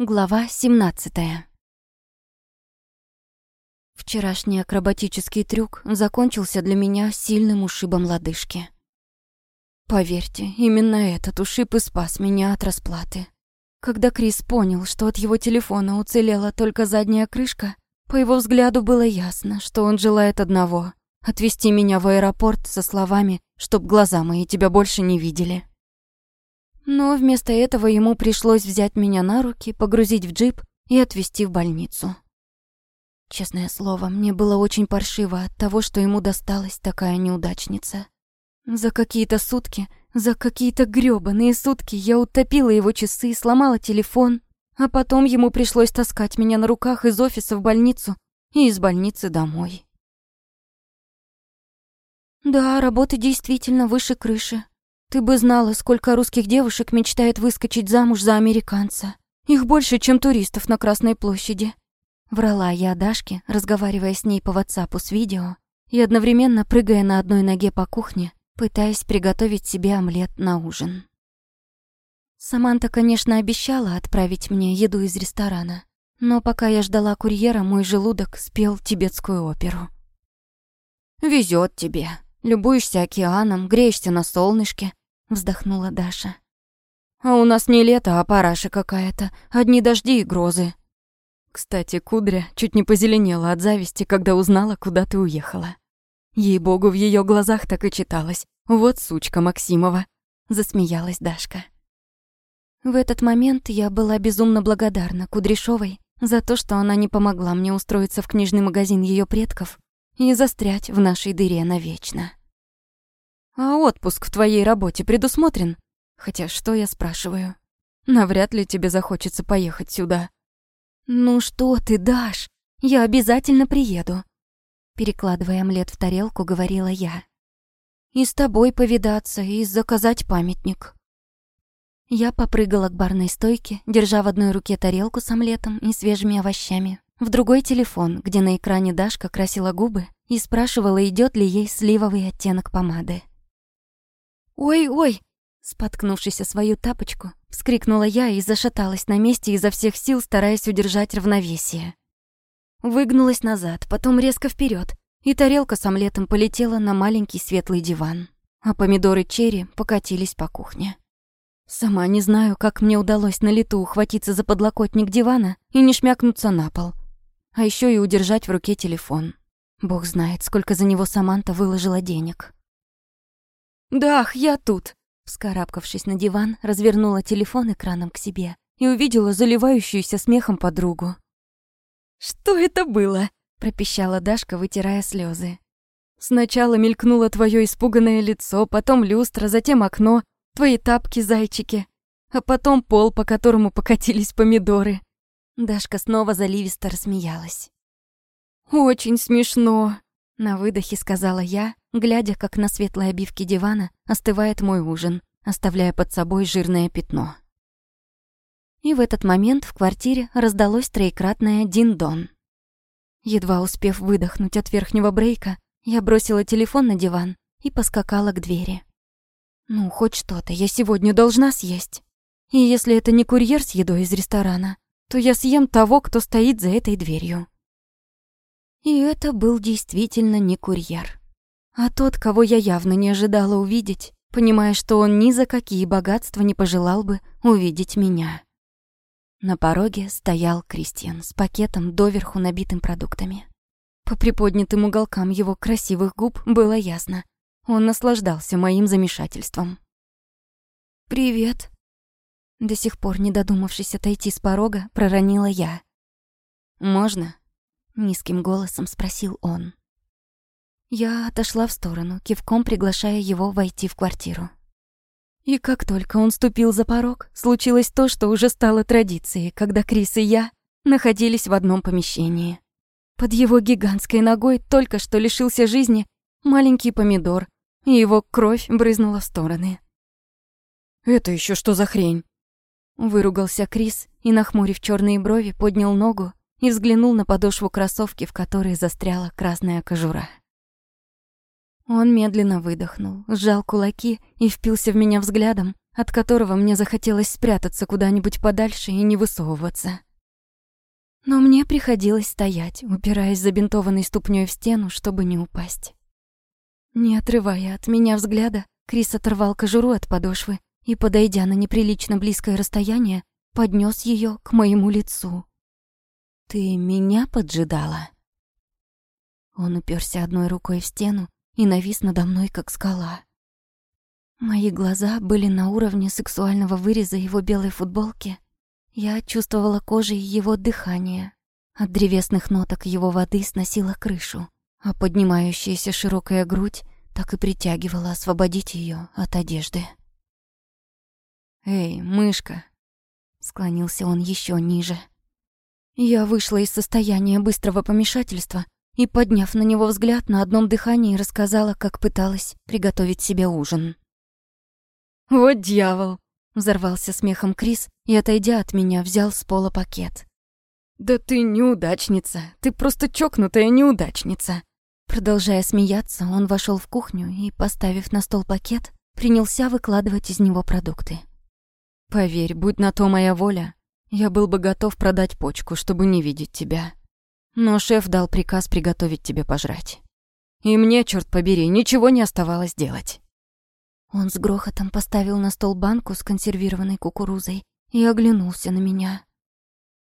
Глава 17 Вчерашний акробатический трюк закончился для меня сильным ушибом лодыжки. Поверьте, именно этот ушиб и спас меня от расплаты. Когда Крис понял, что от его телефона уцелела только задняя крышка, по его взгляду было ясно, что он желает одного — отвезти меня в аэропорт со словами, чтоб глаза мои тебя больше не видели. Но вместо этого ему пришлось взять меня на руки, погрузить в джип и отвезти в больницу. Честное слово, мне было очень паршиво от того, что ему досталась такая неудачница. За какие-то сутки, за какие-то грёбаные сутки я утопила его часы, сломала телефон, а потом ему пришлось таскать меня на руках из офиса в больницу и из больницы домой. Да, работа действительно выше крыши, ты бы знала, сколько русских девушек мечтает выскочить замуж за американца. Их больше, чем туристов на Красной площади. Врала я Дашке, разговаривая с ней по WhatsApp с видео и одновременно прыгая на одной ноге по кухне, пытаясь приготовить себе омлет на ужин. Саманта, конечно, обещала отправить мне еду из ресторана, но пока я ждала курьера, мой желудок спел тибетскую оперу. Везет тебе. Любуешься океаном, греешься на солнышке, вздохнула Даша. А у нас не лето, а параша какая-то, одни дожди и грозы. Кстати, Кудря чуть не позеленела от зависти, когда узнала, куда ты уехала. Ей-богу, в ее глазах так и читалось. Вот сучка Максимова, засмеялась Дашка. В этот момент я была безумно благодарна Кудряшовой за то, что она не помогла мне устроиться в книжный магазин ее предков и застрять в нашей дыре навечно. А отпуск в твоей работе предусмотрен? Хотя что я спрашиваю? Навряд ли тебе захочется поехать сюда. Ну что ты, Даш? Я обязательно приеду. Перекладывая омлет в тарелку, говорила я. И с тобой повидаться, и заказать памятник. Я попрыгала к барной стойке, держа в одной руке тарелку с омлетом и свежими овощами, в другой телефон, где на экране Дашка красила губы и спрашивала, идет ли ей сливовый оттенок помады. «Ой-ой!» Споткнувшись о свою тапочку, вскрикнула я и зашаталась на месте изо всех сил, стараясь удержать равновесие. Выгнулась назад, потом резко вперед, и тарелка с омлетом полетела на маленький светлый диван, а помидоры черри покатились по кухне. Сама не знаю, как мне удалось на лету ухватиться за подлокотник дивана и не шмякнуться на пол. А еще и удержать в руке телефон. Бог знает, сколько за него Саманта выложила денег. «Дах, я тут!» Вскарабкавшись на диван, развернула телефон экраном к себе и увидела заливающуюся смехом подругу. «Что это было?» — пропищала Дашка, вытирая слезы. «Сначала мелькнуло твое испуганное лицо, потом люстра, затем окно, твои тапки-зайчики, а потом пол, по которому покатились помидоры». Дашка снова заливисто рассмеялась. «Очень смешно», — на выдохе сказала я, глядя, как на светлой обивке дивана остывает мой ужин, оставляя под собой жирное пятно. И в этот момент в квартире раздалось троекратное «дин-дон». Едва успев выдохнуть от верхнего брейка, я бросила телефон на диван и поскакала к двери. Ну, хоть что-то я сегодня должна съесть. И если это не курьер с едой из ресторана, то я съем того, кто стоит за этой дверью. И это был действительно не курьер. А тот, кого я явно не ожидала увидеть, понимая, что он ни за какие богатства не пожелал бы увидеть меня. На пороге стоял Кристиан с пакетом, доверху набитым продуктами. По приподнятым уголкам его красивых губ было ясно. Он наслаждался моим замешательством. «Привет», до сих пор не додумавшись отойти с порога, проронила я. «Можно?» — низким голосом спросил он. Я отошла в сторону, кивком приглашая его войти в квартиру. И как только он ступил за порог, случилось то, что уже стало традицией, когда Крис и я находились в одном помещении. Под его гигантской ногой только что лишился жизни маленький помидор, и его кровь брызнула в стороны. «Это еще что за хрень?» Выругался Крис и, нахмурив черные брови, поднял ногу и взглянул на подошву кроссовки, в которой застряла красная кожура. Он медленно выдохнул, сжал кулаки и впился в меня взглядом, от которого мне захотелось спрятаться куда-нибудь подальше и не высовываться. Но мне приходилось стоять, упираясь забинтованной ступней в стену, чтобы не упасть. Не отрывая от меня взгляда, Крис оторвал кожуру от подошвы и, подойдя на неприлично близкое расстояние, поднес ее к моему лицу. «Ты меня поджидала?» Он уперся одной рукой в стену и навис надо мной, как скала. Мои глаза были на уровне сексуального выреза его белой футболки. Я чувствовала кожей его дыхание. От древесных ноток его воды сносила крышу, а поднимающаяся широкая грудь так и притягивала освободить ее от одежды. «Эй, мышка!» Склонился он еще ниже. Я вышла из состояния быстрого помешательства и, подняв на него взгляд, на одном дыхании рассказала, как пыталась приготовить себе ужин. «Вот дьявол!» — взорвался смехом Крис и, отойдя от меня, взял с пола пакет. «Да ты неудачница! Ты просто чокнутая неудачница!» Продолжая смеяться, он вошел в кухню и, поставив на стол пакет, принялся выкладывать из него продукты. «Поверь, будь на то моя воля, я был бы готов продать почку, чтобы не видеть тебя. Но шеф дал приказ приготовить тебе пожрать. И мне, черт побери, ничего не оставалось делать. Он с грохотом поставил на стол банку с консервированной кукурузой и оглянулся на меня.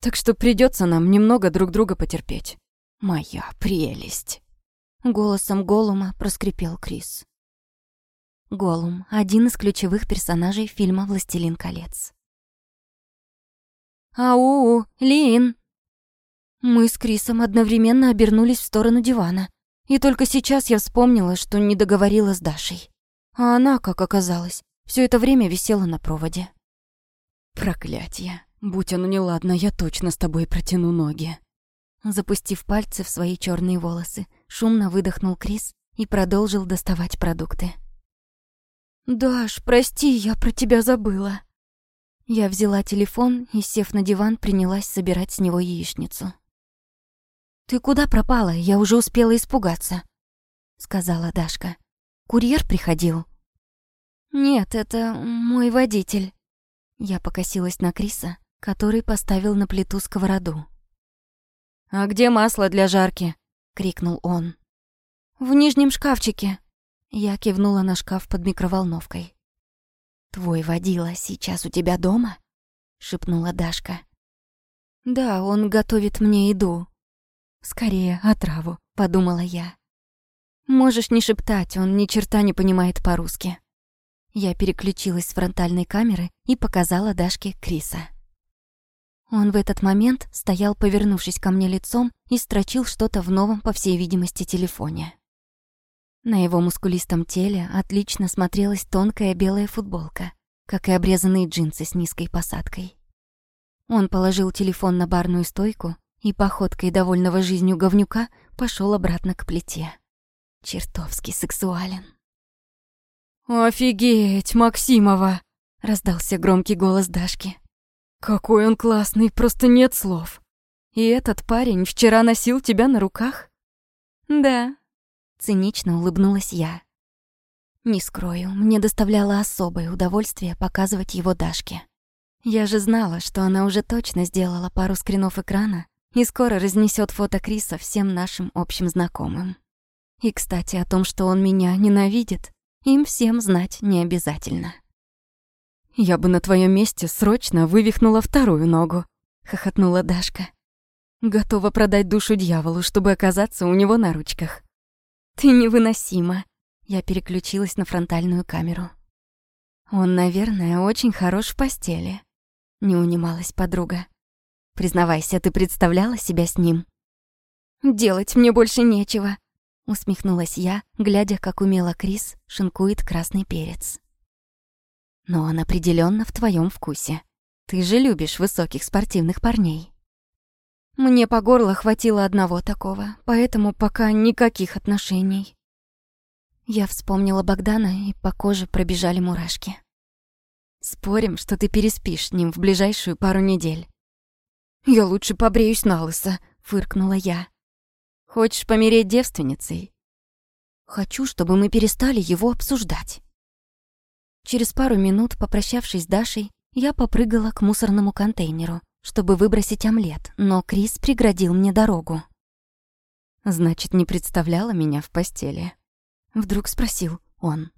Так что придется нам немного друг друга потерпеть. Моя прелесть. Голосом Голума проскрипел Крис. Голум — один из ключевых персонажей фильма «Властелин колец». «Ау, Лин!» Мы с Крисом одновременно обернулись в сторону дивана. И только сейчас я вспомнила, что не договорила с Дашей. А она, как оказалось, все это время висела на проводе. Проклятье. Будь оно неладно, я точно с тобой протяну ноги. Запустив пальцы в свои черные волосы, шумно выдохнул Крис и продолжил доставать продукты. «Даш, прости, я про тебя забыла». Я взяла телефон и, сев на диван, принялась собирать с него яичницу. «Ты куда пропала? Я уже успела испугаться», — сказала Дашка. «Курьер приходил?» «Нет, это мой водитель». Я покосилась на Криса, который поставил на плиту сковороду. «А где масло для жарки?» — крикнул он. «В нижнем шкафчике». Я кивнула на шкаф под микроволновкой. «Твой водила сейчас у тебя дома?» — шепнула Дашка. «Да, он готовит мне еду», Скорее, отраву, подумала я. Можешь не шептать, он ни черта не понимает по-русски. Я переключилась с фронтальной камеры и показала Дашке Криса. Он в этот момент стоял, повернувшись ко мне лицом, и строчил что-то в новом, по всей видимости, телефоне. На его мускулистом теле отлично смотрелась тонкая белая футболка, как и обрезанные джинсы с низкой посадкой. Он положил телефон на барную стойку и походкой довольного жизнью говнюка пошел обратно к плите. Чертовски сексуален. «Офигеть, Максимова!» — раздался громкий голос Дашки. «Какой он классный, просто нет слов. И этот парень вчера носил тебя на руках?» «Да», — цинично улыбнулась я. Не скрою, мне доставляло особое удовольствие показывать его Дашке. Я же знала, что она уже точно сделала пару скринов экрана и скоро разнесет фото Криса всем нашим общим знакомым. И, кстати, о том, что он меня ненавидит, им всем знать не обязательно. «Я бы на твоем месте срочно вывихнула вторую ногу», — хохотнула Дашка. «Готова продать душу дьяволу, чтобы оказаться у него на ручках». «Ты невыносима», — я переключилась на фронтальную камеру. «Он, наверное, очень хорош в постели», — не унималась подруга. Признавайся, ты представляла себя с ним?» «Делать мне больше нечего», — усмехнулась я, глядя, как умело Крис шинкует красный перец. «Но он определенно в твоем вкусе. Ты же любишь высоких спортивных парней». Мне по горло хватило одного такого, поэтому пока никаких отношений. Я вспомнила Богдана, и по коже пробежали мурашки. Спорим, что ты переспишь с ним в ближайшую пару недель. «Я лучше побреюсь на лысо», — фыркнула я. «Хочешь помереть девственницей?» «Хочу, чтобы мы перестали его обсуждать». Через пару минут, попрощавшись с Дашей, я попрыгала к мусорному контейнеру, чтобы выбросить омлет, но Крис преградил мне дорогу. «Значит, не представляла меня в постели?» Вдруг спросил он.